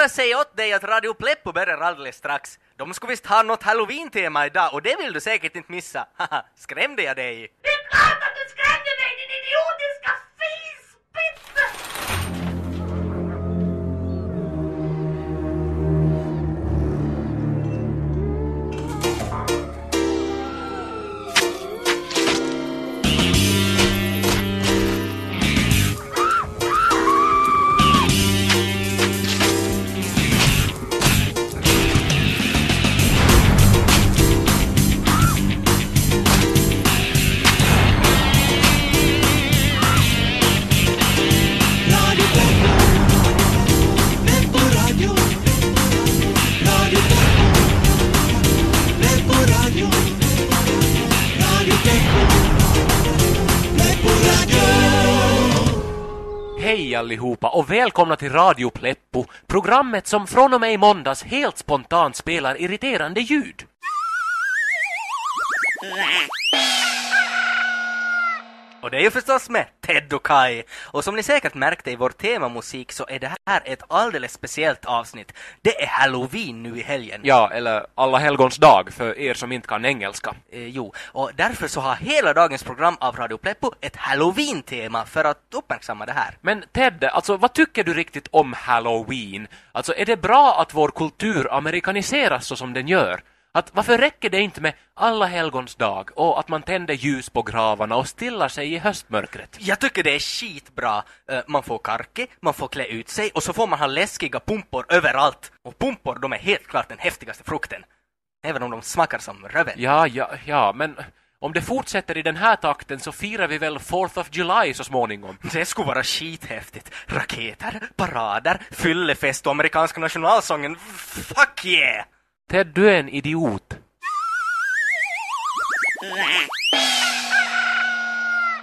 bara säga åt dig att Radio Pleppo börjar alldeles strax. De skulle visst ha något halloween-tema idag och det vill du säkert inte missa. Haha, skrämde jag dig? Allihopa och välkomna till Radio Pleppo, programmet som från och med i måndags helt spontant spelar irriterande ljud. Och det är ju förstås med Ted och Kai. Och som ni säkert märkte i vår temamusik så är det här ett alldeles speciellt avsnitt. Det är Halloween nu i helgen. Ja, eller Alla helgons dag för er som inte kan engelska. Eh, jo, och därför så har hela dagens program av Radio Pleppo ett Halloween-tema för att uppmärksamma det här. Men Ted, alltså vad tycker du riktigt om Halloween? Alltså är det bra att vår kultur amerikaniseras så som den gör? Att varför räcker det inte med alla helgons dag och att man tänder ljus på gravarna och stillar sig i höstmörkret? Jag tycker det är skitbra. Eh, Man får karke, man får klä ut sig och så får man ha läskiga pumpor överallt. Och pumpor, de är helt klart den häftigaste frukten. Även om de smakar som röven. Ja, ja, ja, men om det fortsätter i den här takten så firar vi väl 4th of July så småningom. Det skulle vara skithäftigt. Raketer, parader, fyllefest och amerikanska nationalsången. Fuck yeah! Ted, du är en idiot.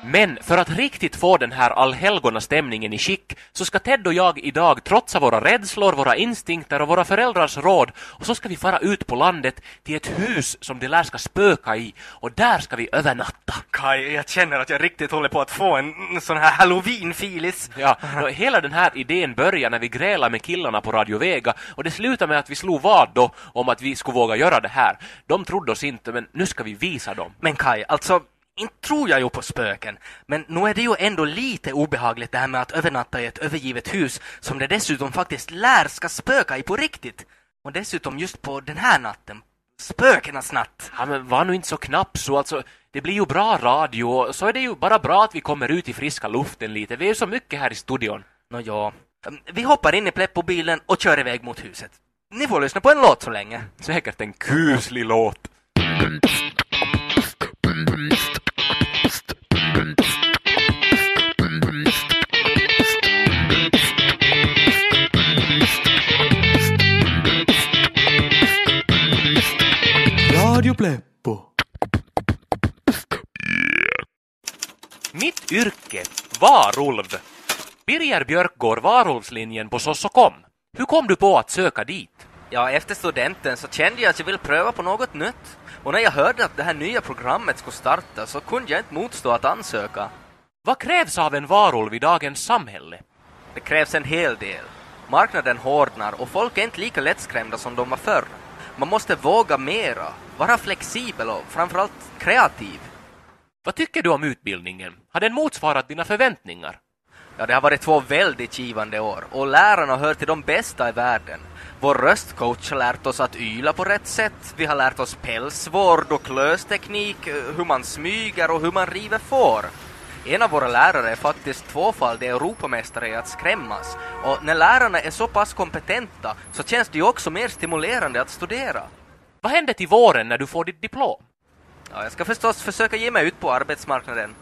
Men för att riktigt få den här allhelgona stämningen i skick så ska Ted och jag idag trotsa våra rädslor, våra instinkter och våra föräldrars råd och så ska vi fara ut på landet till ett hus som det lär ska spöka i och där ska vi övernatta. Kai, jag känner att jag riktigt håller på att få en sån här halloween-filis. Ja, och hela den här idén började när vi grälade med killarna på Radio Vega och det slutade med att vi slog vad då om att vi skulle våga göra det här. De trodde oss inte, men nu ska vi visa dem. Men Kai, alltså, inte tror jag ju på spöken. Men nu är det ju ändå lite obehagligt det här med att övernatta i ett övergivet hus som det dessutom faktiskt lär ska spöka i på riktigt. Och dessutom just på den här natten. Spökenas natt. Ja, men var nu inte så knapp så alltså. Det blir ju bra radio och så är det ju bara bra att vi kommer ut i friska luften lite. Vi är ju så mycket här i studion. Nå ja. Vi hoppar in i Pleppo-bilen och kör iväg mot huset. Ni får lyssna på en låt så länge. Säkert en kuslig låt. Pleppo. Mitt yrke, varulv. Birger Björk går varulvslinjen på Sossokom. Hur kom du på att söka dit? Ja, efter studenten så kände jag att jag ville pröva på något nytt. Och när jag hörde att det här nya programmet skulle starta så kunde jag inte motstå att ansöka. Vad krävs av en varulv i dagens samhälle? Det krävs en hel del. Marknaden hårdnar och folk är inte lika lättskrämda som de var förr. Man måste våga mera, vara flexibel och framförallt kreativ. Vad tycker du om utbildningen? Har den motsvarat dina förväntningar? Ja, det har varit två väldigt givande år och lärarna hör till de bästa i världen. Vår röstcoach har lärt oss att yla på rätt sätt, vi har lärt oss pälsvård och klösteknik, hur man smyger och hur man river får. En av våra lärare är faktiskt tvåfaldig Europamästare i att skrämmas och när lärarna är så pass kompetenta så känns det ju också mer stimulerande att studera. Vad händer till våren när du får ditt diplom? Ja, jag ska förstås försöka ge mig ut på arbetsmarknaden.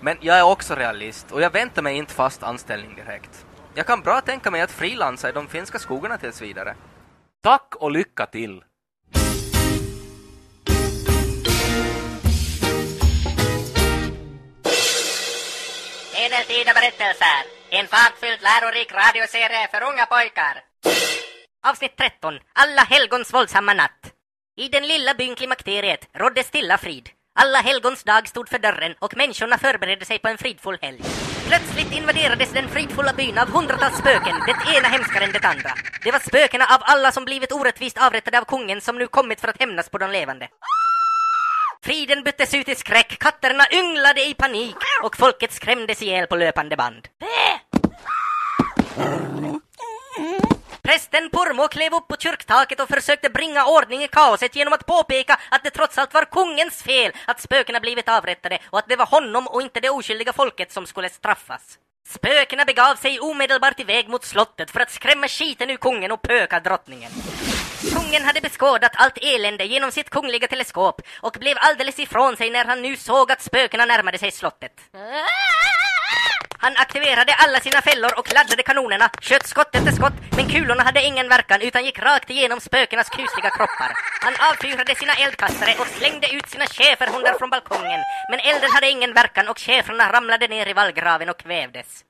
Men jag är också realist och jag väntar mig inte fast anställning direkt. Jag kan bra tänka mig att frilansa i de finska skogarna tills vidare. Tack och lycka till! Medeltida berättelser. En fartfylld lärorik radioserie för unga pojkar. Avsnitt 13. Alla helgons våldsamma natt. I den lilla byn Klimakteriet rådde stilla frid. Alla helgons dag stod för dörren och människorna förberedde sig på en fridfull helg. Plötsligt invaderades den fridfulla byn av hundratals spöken, det ena hemskare än det andra. Det var spökena av alla som blivit orättvist avrättade av kungen som nu kommit för att hämnas på de levande. Friden byttes ut i skräck, katterna ynglade i panik och folket skrämdes ihjäl på löpande band. Prästen Pormo klev upp på kyrktaket och försökte bringa ordning i kaoset genom att påpeka att det trots allt var kungens fel att spökena blivit avrättade och att det var honom och inte det oskyldiga folket som skulle straffas. Spökena begav sig omedelbart iväg mot slottet för att skrämma skiten ur kungen och pöka drottningen. Kungen hade beskådat allt elände genom sitt kungliga teleskop och blev alldeles ifrån sig när han nu såg att spökena närmade sig slottet. Han aktiverade alla sina fällor och laddade kanonerna, sköt skott efter skott, men kulorna hade ingen verkan utan gick rakt igenom spökenas kusliga kroppar. Han avfyrade sina eldkastare och slängde ut sina schäferhundar från balkongen, men elden hade ingen verkan och schäfrarna ramlade ner i vallgraven och kvävdes.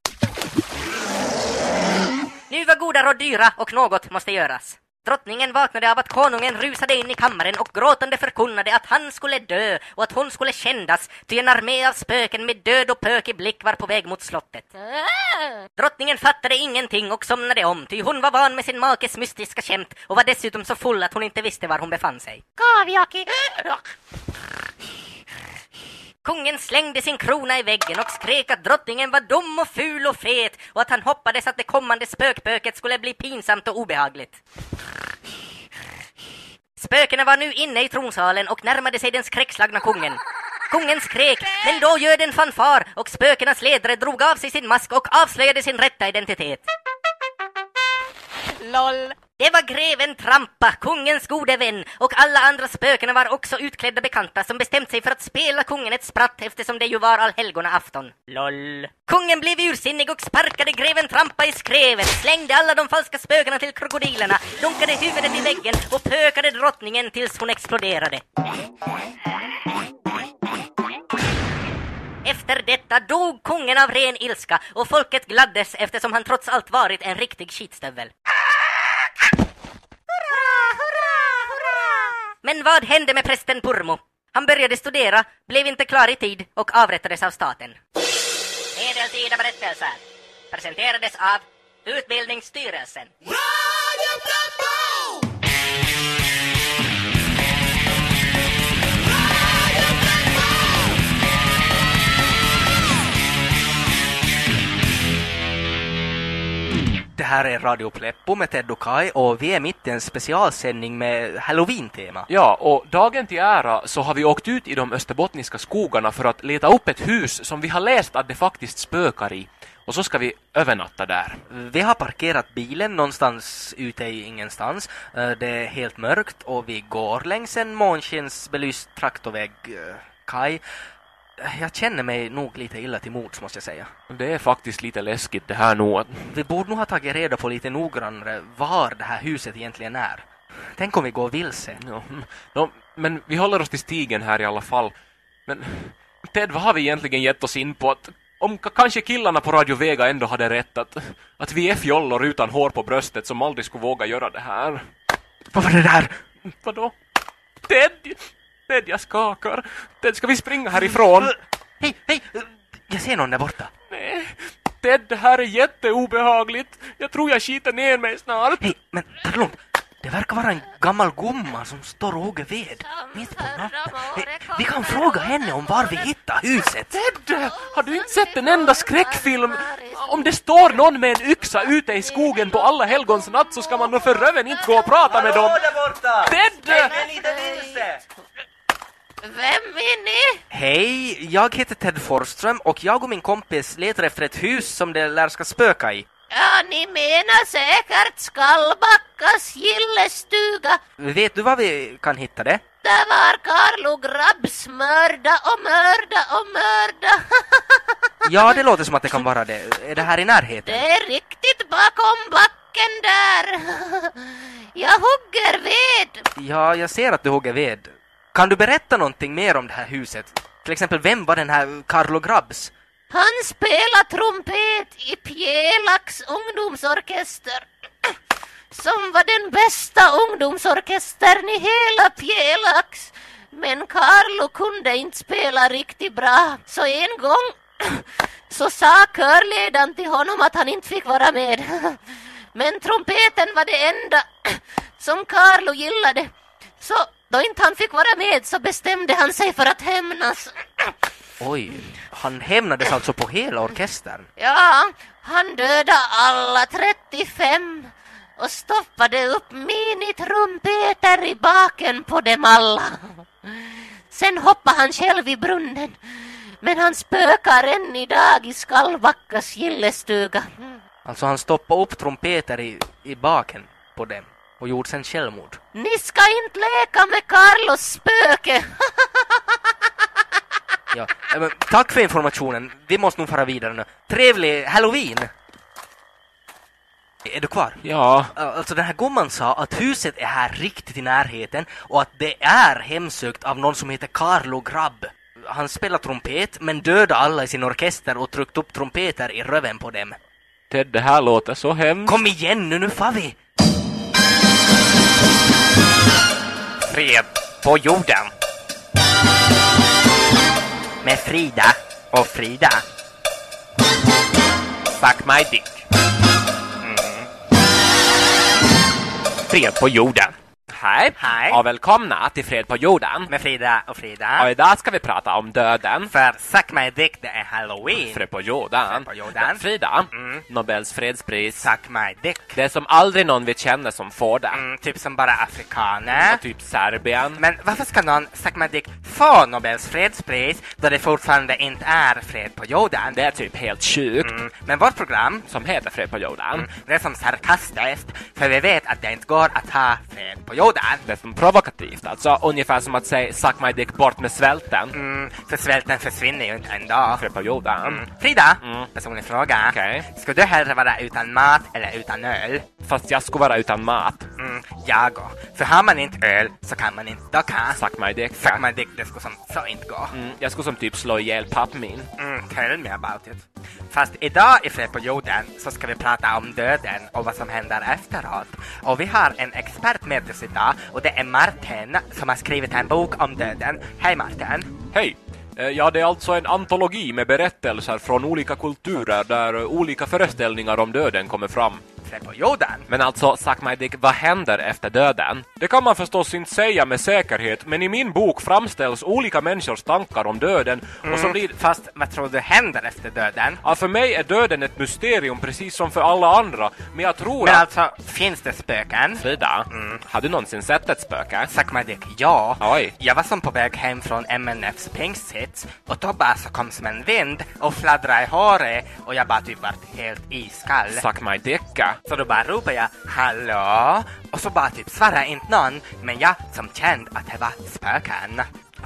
Nu var goda råd dyra och något måste göras. Drottningen vaknade av att konungen rusade in i kammaren och gråtande förkunnade att han skulle dö och att hon skulle kändas, ty en armé av spöken med död och pök i blick var på väg mot slottet. Drottningen fattade ingenting och somnade om, ty hon var van med sin makes mystiska skämt och var dessutom så full att hon inte visste var hon befann sig. Kaviaki. Kungen slängde sin krona i väggen och skrek att drottningen var dum och ful och fet och att han hoppades att det kommande spökpöket skulle bli pinsamt och obehagligt. Spökena var nu inne i tronsalen och närmade sig den skräckslagna kungen. Kungen skrek, men då ljöd en fanfar och spökenas ledare drog av sig sin mask och avslöjade sin rätta identitet. LOL. Det var greven Trampa, kungens gode vän, och alla andra spökena var också utklädda bekanta som bestämt sig för att spela kungen ett spratt eftersom det ju var allhelgona afton. LOL. Kungen blev ursinnig och sparkade greven Trampa i skrevet, slängde alla de falska spökena till krokodilerna, dunkade huvudet i väggen och pökade drottningen tills hon exploderade. Efter detta dog kungen av ren ilska och folket gladdes eftersom han trots allt varit en riktig skitstövel. Men vad hände med prästen Purmo? Han började studera, blev inte klar i tid och avrättades av staten. Medeltida berättelser presenterades av Utbildningsstyrelsen. Det här är Radio Pleppo med Ted och Kai och vi är mitt i en specialsändning med Halloween-tema. Ja, och dagen till ära så har vi åkt ut i de österbottniska skogarna för att leta upp ett hus som vi har läst att det faktiskt spökar i. Och så ska vi övernatta där. Vi har parkerat bilen någonstans ute i ingenstans. Eh, Det är helt mörkt och vi går längs en månskensbelyst traktorväg. Eh, Kai, jag känner mig nog lite illa till mods måste jag säga. Det är faktiskt lite läskigt det här nu. att- Vi borde nog ha tagit reda på lite noggrannare var det här huset egentligen är. Tänk om vi går vilse. Ja. Nå, men vi håller oss till stigen här i alla fall. Men Ted, vad har vi egentligen gett oss in på? Att, om kanske killarna på Radio Vega ändå hade rätt att, att vi är fjollor utan hår på bröstet som aldrig skulle våga göra det här. Vad var det där? Vadå? Ted! Ted, jag skakar. Ted, ska vi springa härifrån? Hej, hej! Jag ser någon där borta. Nej. Ted, det här är jätteobehagligt. Jag tror jag skiter ner mig snart. Hej, men ta det lugnt. Det verkar vara en gammal gumma som står och hugger ved mitt på natten. Hej, vi kan fråga henne om var vi hittar huset. Ted! Har du inte sett en enda skräckfilm? Om det står någon med en yxa ute i skogen på alla helgons natt så ska man nog för röven inte gå och prata med dem. där borta! Ted! lite vilse! Vem är ni? Hej, jag heter Ted Forsström och jag och min kompis letar efter ett hus som det lär ska spöka i. Ja, ni menar säkert Skallbackas gillestuga. Vet du var vi kan hitta det? Där var Carlo Grabbs mörda och mörda och mörda. Ja, det låter som att det kan vara det. Är det här i närheten? Det är riktigt bakom backen där. Jag hugger ved. Ja, jag ser att du hugger ved. Kan du berätta någonting mer om det här huset? Till exempel, vem var den här Carlo Grabbs? Han spelar trumpet i Pjelax ungdomsorkester. Som var den bästa ungdomsorkestern i hela Pjelax. Men Carlo kunde inte spela riktigt bra, så en gång så sa körledaren till honom att han inte fick vara med. Men trumpeten var det enda som Carlo gillade. Så då inte han fick vara med så bestämde han sig för att hämnas. Oj, han hämnades alltså på hela orkestern. Ja, han dödade alla 35 och stoppade upp minitrumpeter i baken på dem alla. Sen hoppade han själv i brunnen, men han spökar än idag i Skallbackas gillestuga. Alltså han stoppade upp trumpeter i, i baken på dem och gjorde sen självmord. Ni ska inte leka med Carlos spöke! Ja. men Tack för informationen. Vi måste nog fara vidare nu. Trevlig halloween! Är du kvar? Ja, Alltså den här gumman sa att huset är här riktigt i närheten och att det är hemsökt av någon som heter Carlo Grabb. Han spelar trumpet men dödade alla i sin orkester och tryckte upp trumpeter i röven på dem. Ted, det här låter så hemskt. Kom igen nu, nu far vi! Fred på jorden. Med Frida och Frida. Suck my dick. Mm. Fred på jorden. Hej! Hej. Och välkomna till Fred på jorden. Med Frida och Frida. Och idag ska vi prata om döden. För Suck my dick, det är halloween. Fred på jorden. Fred på jorden. Frida, Mm. Nobels fredspris. Suck my dick. Det är som aldrig någon vi känner som får det. Mm, typ som bara afrikaner. Och typ Serbien. Men varför ska någon, Suck my dick, få Nobels fredspris då det fortfarande inte är fred på jorden? Det är typ helt sjukt. Mm, men vårt program Som heter Fred på jorden. Mm. Det är som sarkastiskt, för vi vet att det inte går att ha fred på jorden. Det är som provokativt, alltså ungefär som att säga suck my dick bort med svälten. Mm, för svälten försvinner ju inte en dag. Fred på jorden. Mm. Frida, Mm. personlig fråga. Okej. Skulle du hellre vara utan mat eller utan öl? Fast jag skulle vara utan mat. Mm, jag går. För har man inte öl så kan man inte docka. Suck my dick. Suck my dick, det skulle som så inte gå. Mm, jag skulle som typ slå ihjäl papp min. Mm, tell me about it. Fast idag i Fred på jorden så ska vi prata om döden och vad som händer efteråt. Och vi har en expert med oss idag och det är Martin som har skrivit en bok om döden. Hej Martin! Hej! Eh, ja, det är alltså en antologi med berättelser från olika kulturer där olika föreställningar om döden kommer fram. På jorden! Men alltså, Suck My Dick, vad händer efter döden? Det kan man förstås inte säga med säkerhet, men i min bok framställs olika människors tankar om döden och så blir... Fast vad tror du händer efter döden? Ja, för mig är döden ett mysterium precis som för alla andra, men jag tror Men att... alltså, finns det spöken? Frida, har du någonsin sett ett spöke? Suck my dick, ja. Oj. Jag var som på väg hem från MNFs pingsthits och då bara så kom som en vind och fladdrade i håret och jag bara typ vart helt iskall. Suck My Dicka. Så då bara ropade jag hallå och så bara typ svarade inte någon men jag som kände att det var spöken.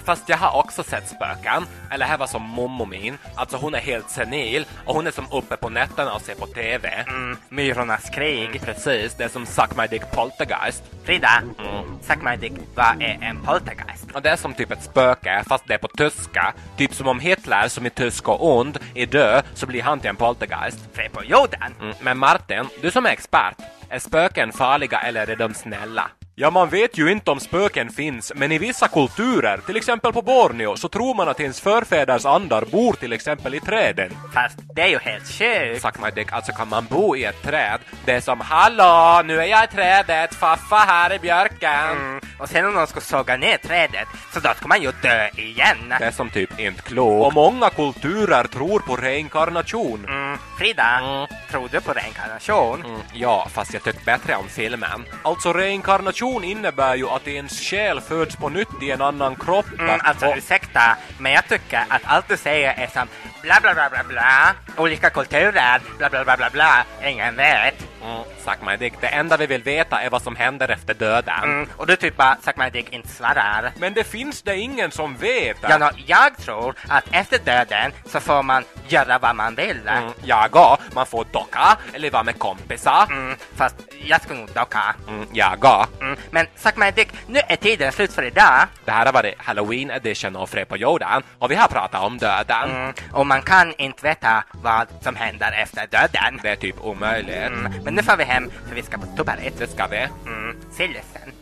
Fast jag har också sett spöken. Eller här var som mommo min. Alltså hon är helt senil och hon är som uppe på nätterna och ser på TV. Mm, myrornas krig. Precis, det är som Suck My Dick Poltergeist. Frida, Mm. suck my dick, vad är en poltergeist? Och det är som typ ett spöke, fast det är på tyska. Typ som om Hitler, som är tysk och ond, är död, så blir han till en poltergeist. Fred på jorden? Mm. Men Martin, du som är expert, är spöken farliga eller är de snälla? Ja, man vet ju inte om spöken finns, men i vissa kulturer, till exempel på Borneo, så tror man att ens förfäders andar bor till exempel i träden. Fast det är ju helt sjukt. Suck my dick, alltså kan man bo i ett träd? Det är som Hallå, nu är jag i trädet, faffa här i björken. Mm. Och sen om någon skulle såga ner trädet så då ska man ju dö igen. Det är som typ inte klokt. Och många kulturer tror på reinkarnation. Mm. Frida, Mm. tror du på reinkarnation? Mm, ja, fast jag tycker bättre om filmen. Alltså reinkarnation innebär ju att ens själ föds på nytt i en annan kropp. Mm, alltså och, ursäkta, men jag tycker att allt du säger är som bla bla bla bla bla, olika kulturer, bla bla bla bla bla, ingen vet. Mm, suck my dick. Det enda vi vill veta är vad som händer efter döden. Mm, och du typ bara, suck my dick, inte svarar. Men det finns det ingen som vet. Ja, nå, jag tror att efter döden så får man göra vad man vill. Mm, jag och, man får docka eller vara med kompisar. Mm, fast jag skulle nog docka. Mm, jag och. Mm, men suck my dick, nu är tiden slut för idag. Det här har varit Halloween edition av Fred på jorden och vi har pratat om döden. Mm, och man kan inte veta vad som händer efter döden. Det är typ omöjligt. Mm, men nu får vi hem för vi ska på toalettet ska vi. Mm. Sillesen.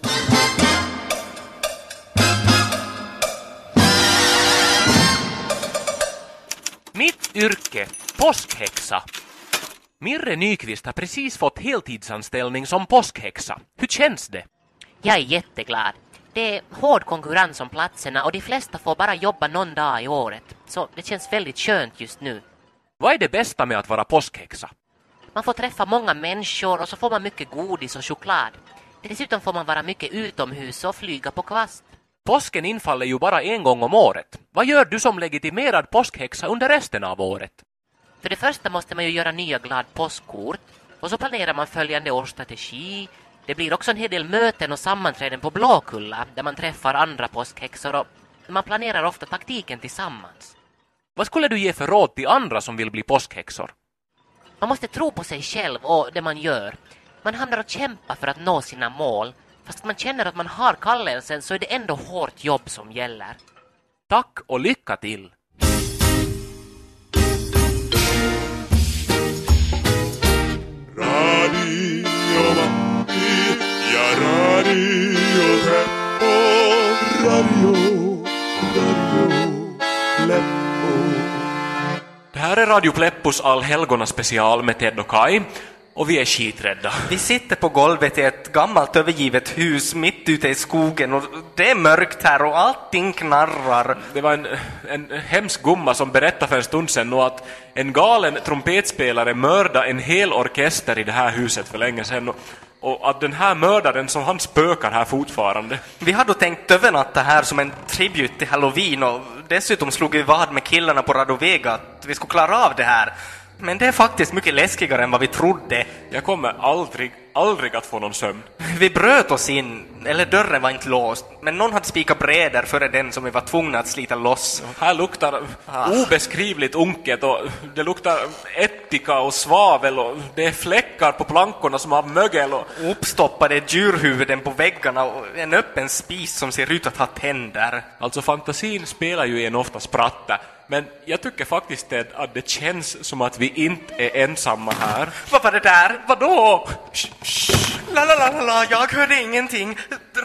Mitt yrke, påskhäxa. Mirre Nyqvist har precis fått heltidsanställning som påskhäxa. Hur känns det? Jag är jätteglad. Det är hård konkurrens om platserna och de flesta får bara jobba någon dag i året. Så det känns väldigt skönt just nu. Vad är det bästa med att vara påskhäxa? Man får träffa många människor och så får man mycket godis och choklad. Dessutom får man vara mycket utomhus och flyga på kvast. Påsken infaller ju bara en gång om året. Vad gör du som legitimerad påskhäxa under resten av året? För det första måste man ju göra nya glad påskkort och så planerar man följande års strategi. Det blir också en hel del möten och sammanträden på Blåkulla där man träffar andra påskhäxor och man planerar ofta taktiken tillsammans. Vad skulle du ge för råd till andra som vill bli påskhäxor? Man måste tro på sig själv och det man gör. Man hamnar och kämpar för att nå sina mål. Fast man känner att man har kallelsen så är det ändå hårt jobb som gäller. Tack och lycka till! Här är Radio Pleppos allhelgona special med Ted och Kai och vi är skiträdda. Vi sitter på golvet i ett gammalt övergivet hus mitt ute i skogen och det är mörkt här och allting knarrar. Det var en, en hemsk gumma som berättade för en stund sedan nu att en galen trumpetspelare mördade en hel orkester i det här huset för länge sedan och, och att den här mördaren som han spökar här fortfarande. Vi hade då tänkt övernatta här som en tribut till halloween och dessutom slog vi vad med killarna på Radovega att vi skulle klara av det här. Men det är faktiskt mycket läskigare än vad vi trodde. Jag kommer aldrig, aldrig att få någon sömn. Vi bröt oss in, eller dörren var inte låst, men någon hade spikat brädor före den som vi var tvungna att slita loss. Här luktar obeskrivligt unket och det luktar ättika och svavel och det är fläckar på plankorna som av mögel och Uppstoppade djurhuvuden på väggarna och en öppen spis som ser ut att ha tänder. Alltså fantasin spelar ju en ofta spratta men jag tycker faktiskt Ted, att det känns som att vi inte är ensamma här. Vad var det där? Vadå? La, la, la, la, la, jag hörde ingenting.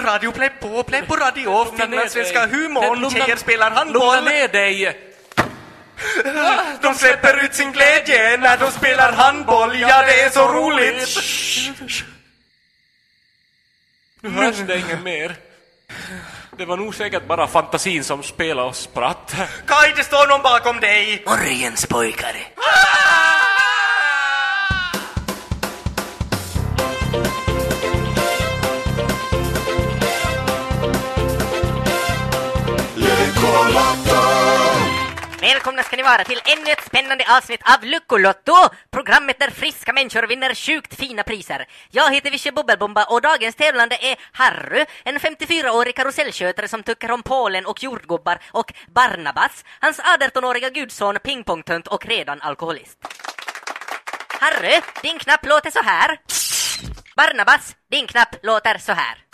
Radio Pleppo, Pleppo Radio, finlandssvenska humorn, Lugna- tjejer spelar Lugna handboll. ner dig! De släpper ut sin glädje när de spelar handboll, ja det är så roligt. Nu hörs det inget mer. Det var nog säkert bara fantasin som spelade och spratt. Kaj, det står någon bakom dig. Morgens pojkar! Välkomna ska ni vara till ännu ett spännande avsnitt av Lyckolotto! Programmet där friska människor vinner sjukt fina priser. Jag heter Vische Bubbelbomba och dagens tävlande är Harry, en 54-årig karusellskötare som tycker om Polen och jordgubbar och Barnabas, hans 18-åriga gudson, pingpongtönt och redan alkoholist. Harry, din knapp låter så här. Barnabas, din knapp låter så här.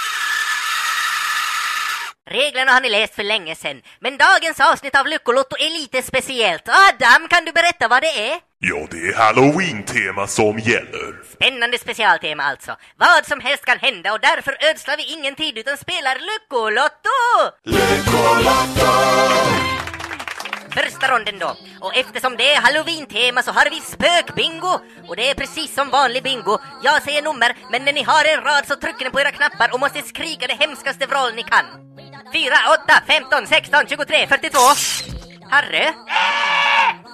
Reglerna har ni läst för länge sedan, men dagens avsnitt av Lyckolotto är lite speciellt. Adam, kan du berätta vad det är? Ja, det är halloween-tema som gäller. Spännande specialtema alltså. Vad som helst kan hända och därför ödslar vi ingen tid utan spelar Lyckolotto! Första ronden då. Och eftersom det är halloween-tema så har vi spökbingo! Och det är precis som vanlig bingo. Jag säger nummer, men när ni har en rad så trycker ni på era knappar och måste skrika det hemskaste vrål ni kan. 4, 8, 15, 16, 23, 42. Harry?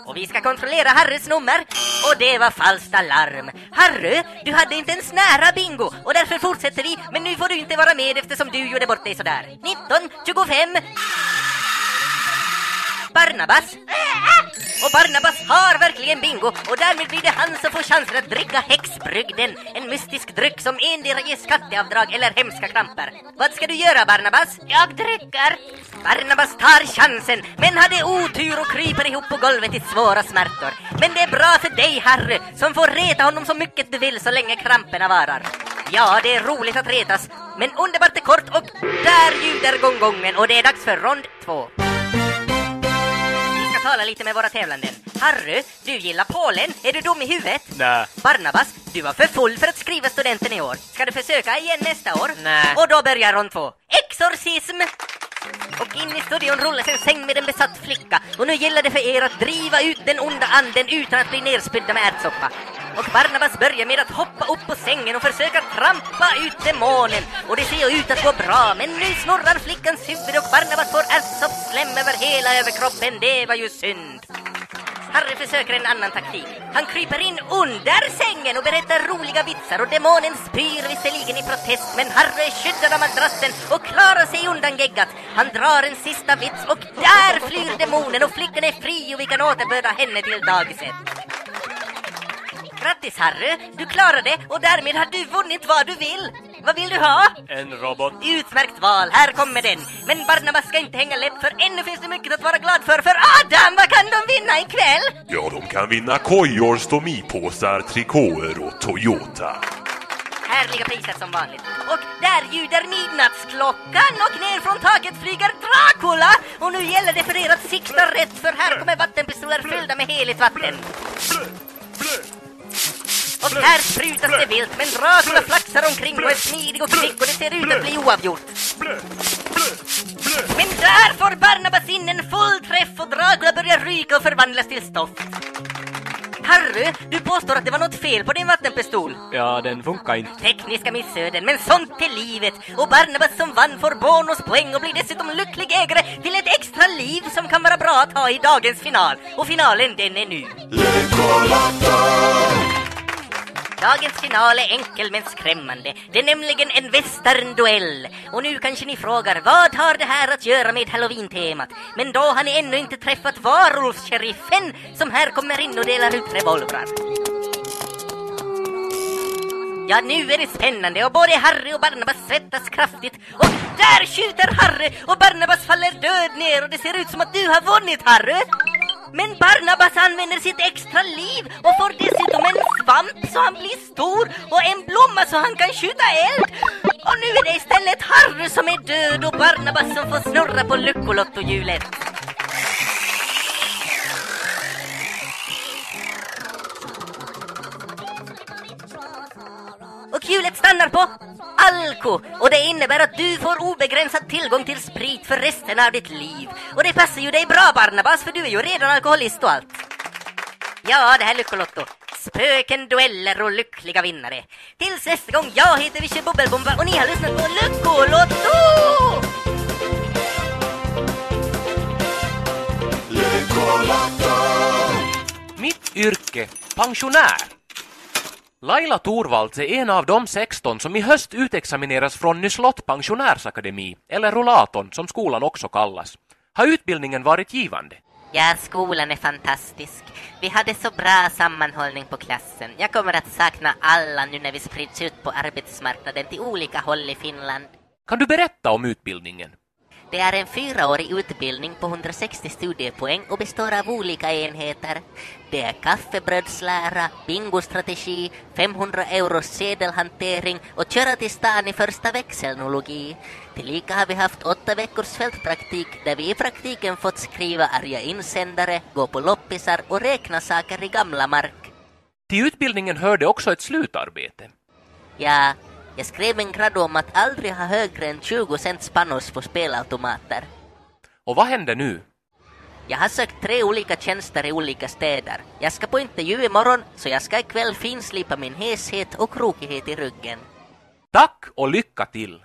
Och vi ska kontrollera Harrys nummer. Och det var falskt alarm. Harry, du hade inte ens nära bingo och därför fortsätter vi. Men nu får du inte vara med eftersom du gjorde bort dig sådär. 19, 25. Barnabas. Och Barnabas har verkligen bingo och därmed blir det han som får chansen att dricka häxbrygden. En mystisk dryck som endera ger skatteavdrag eller hemska kramper. Vad ska du göra Barnabas? Jag dricker. Barnabas tar chansen, men hade otur och kryper ihop på golvet i svåra smärtor. Men det är bra för dig, Harry, som får reta honom så mycket du vill så länge kramperna varar. Ja, det är roligt att retas, men underbart är kort och där ljuder gonggongen och det är dags för rond två. Tala lite med våra tävlanden. Harry, du gillar Polen. Är du dum i huvudet? Nej. Barnabas, du var för full för att skriva studenten i år. Ska du försöka igen nästa år? Nej. Och då börjar rond två. Exorcism! Och in i studion rullas en säng med en besatt flicka och nu gäller det för er att driva ut den onda anden utan att bli nerspydda med ärtsoppa. Och Barnabas börjar med att hoppa upp på sängen och försöka trampa ut demonen. Och det ser ju ut att gå bra, men nu snurrar flickans huvud och Barnabas får ärtsoppslem över hela överkroppen. Det var ju synd. Harry försöker en annan taktik. Han kryper in under sängen och berättar roliga vitsar och demonen spyr visserligen i protest men Harry är skyddad av madrassen och klarar sig undan geggat. Han drar en sista vits och där flyr demonen och flickan är fri och vi kan återbörda henne till dagiset. Grattis Harry, du klarade det och därmed har du vunnit vad du vill. Vad vill du ha? En robot. Utmärkt val, här kommer den. Men Barnabas ska inte hänga läpp för ännu finns det mycket att vara glad för. För Adam, vad kan de vinna ikväll? Ja, de kan vinna kojor, stomipåsar, trikåer och Toyota. Härliga priser som vanligt. Och där ljuder midnattsklockan och ner från taket flyger Dracula! Och nu gäller det för er att sikta rätt för här kommer vattenpistoler fyllda med heligt vatten. Och här sprutas det vilt men Dracula flaxar omkring och är smidig och kvick och det ser ut att bli oavgjort. Men där får Barnabas in en full träff och Dracula börjar ryka och förvandlas till stoft. Harry, du påstår att det var något fel på din vattenpistol. Ja, den funkar inte. Tekniska missöden, men sånt är livet. Och Barnabas som vann får bonuspoäng och blir dessutom lycklig ägare till ett extra liv som kan vara bra att ha i dagens final. Och finalen, den är nu. Dagens final är enkel men skrämmande. Det är nämligen en västernduell. Och nu kanske ni frågar, vad har det här att göra med halloween-temat? Men då har ni ännu inte träffat varulvsheriffen som här kommer in och delar ut revolvrar. Ja, nu är det spännande och både Harry och Barnabas svettas kraftigt. Och där skjuter Harry och Barnabas faller död ner och det ser ut som att du har vunnit, Harry. Men Barnabas använder sitt extra liv och får dessutom en svamp så han blir stor och en blomma så han kan skjuta eld. Och nu är det istället Harry som är död och Barnabas som får snurra på Luckolottohjulet. Och hjulet stannar på Alko och det innebär att du får obegränsad tillgång till sprit för resten av ditt liv. Och det passar ju dig bra Barnabas för du är ju redan alkoholist och allt. Ja, det här är Lyckolotto. Spöken, dueller och lyckliga vinnare. Tills nästa gång, jag heter Vichy Bubbelbomba och ni har lyssnat på Lyckolotto! Mitt yrke, pensionär. Laila Torvalds är en av de 16 som i höst utexamineras från Nyslott pensionärsakademi, eller Rollatorn som skolan också kallas. Har utbildningen varit givande? Ja, skolan är fantastisk. Vi hade så bra sammanhållning på klassen. Jag kommer att sakna alla nu när vi sprids ut på arbetsmarknaden till olika håll i Finland. Kan du berätta om utbildningen? Det är en fyraårig utbildning på 160 studiepoäng och består av olika enheter. Det är kaffebrödslära, bingostrategi, 500 euros sedelhantering och köra till stan i första växelnologi. Tillika har vi haft åtta veckors fältpraktik där vi i praktiken fått skriva arga insändare, gå på loppisar och räkna saker i gamla mark. Till utbildningen hörde också ett slutarbete. Ja, jag skrev en grad om att aldrig ha högre än 20 cent panos på spelautomater. Och vad händer nu? Jag har sökt tre olika tjänster i olika städer. Jag ska på intervju imorgon, så jag ska ikväll finslipa min heshet och krokighet i ryggen. Tack och lycka till!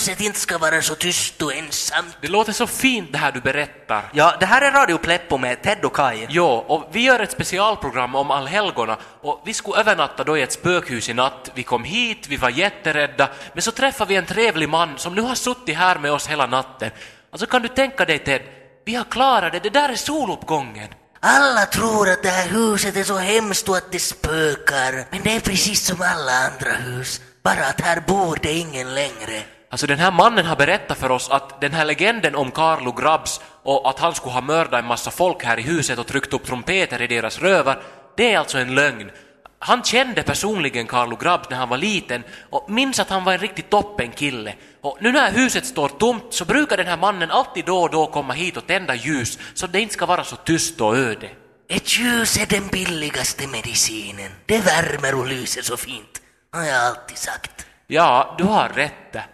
Huset inte ska vara så tyst och ensamt. Det låter så fint det här du berättar. Ja, det här är Radio Pleppo med Ted och Kai. Jo, och vi gör ett specialprogram om allhelgona och vi skulle övernatta då i ett spökhus i natt. Vi kom hit, vi var jätterädda, men så träffade vi en trevlig man som nu har suttit här med oss hela natten. Alltså kan du tänka dig Ted, vi har klarat det, det där är soluppgången. Alla tror att det här huset är så hemskt och att det spökar. Men det är precis som alla andra hus. Bara att här bor det ingen längre. Alltså den här mannen har berättat för oss att den här legenden om Carlo Grabs och att han skulle ha mördat en massa folk här i huset och tryckt upp trumpeter i deras rövar, det är alltså en lögn. Han kände personligen Carlo Grabs när han var liten och minns att han var en riktigt toppen kille. Och nu när huset står tomt så brukar den här mannen alltid då och då komma hit och tända ljus så det inte ska vara så tyst och öde. Ett ljus är den billigaste medicinen. Det värmer och lyser så fint. Har jag alltid sagt. Ja, du har rätt där.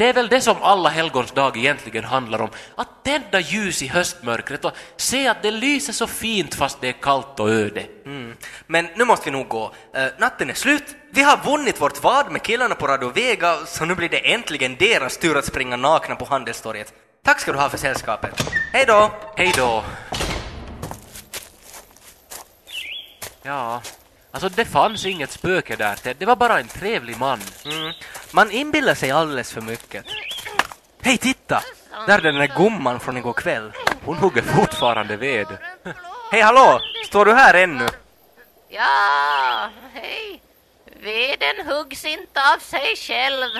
Det är väl det som alla helgons dag egentligen handlar om. Att tända ljus i höstmörkret och se att det lyser så fint fast det är kallt och öde. Mm. Men nu måste vi nog gå. Eh, natten är slut. Vi har vunnit vårt vad med killarna på Radio Vega, så nu blir det äntligen deras tur att springa nakna på Handelstorget. Tack ska du ha för sällskapet. Hej då! Hej då! Ja, alltså det fanns inget spöke där, Ted. Det var bara en trevlig man. Mm. Man inbillar sig alldeles för mycket. Hej, titta! Där är den där gumman från igår kväll. Hon hugger fortfarande ved. Hej, hallå! Står du här ännu? Ja, hej. Veden huggs inte av sig själv.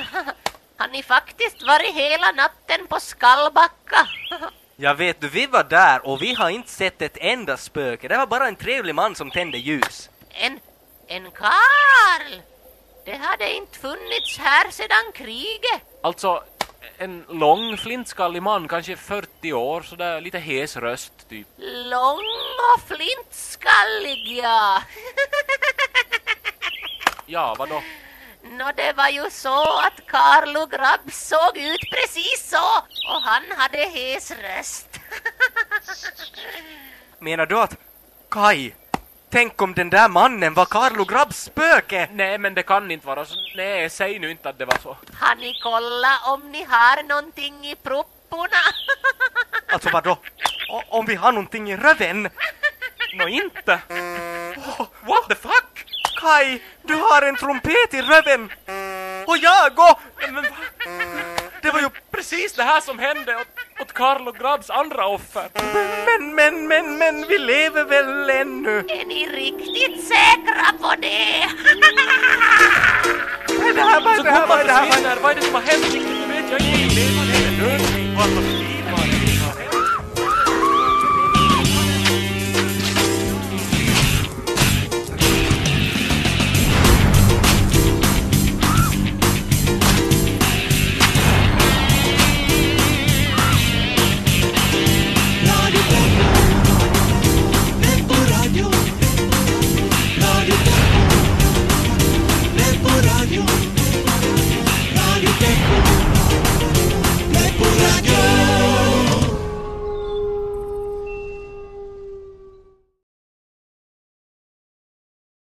Har ni faktiskt varit hela natten på Skallbacka? Jag vet du, vi var där och vi har inte sett ett enda spöke. Det var bara en trevlig man som tände ljus. En, en Karl? Det hade inte funnits här sedan kriget. Alltså, en lång flintskallig man, kanske 40 år, sådär lite hes röst typ. Lång och flintskallig, ja. Ja, vadå? Nå, det var ju så att Carlo Grabb såg ut precis så och han hade hes röst. Menar du att... Kai, tänk om den där mannen var Carlo Grabbs spöke? Nej, men det kan inte vara så. Nej, säg nu inte att det var så. Har ni kollat om ni har någonting i propporna? Alltså vadå? O- om vi har någonting i röven? Nå inte. Oh, what the fuck? Kai, du har en trumpet i röven! Och jag och... Men, va? det var ju precis det här som hände åt, åt Carlo Grabbs andra offer. Men, men, men, men, vi lever väl ännu? Är ni riktigt säkra på det? Vad är det här? Vad är det här? Vad är det som har hänt? Riktigt vet jag inte. Lever eller död?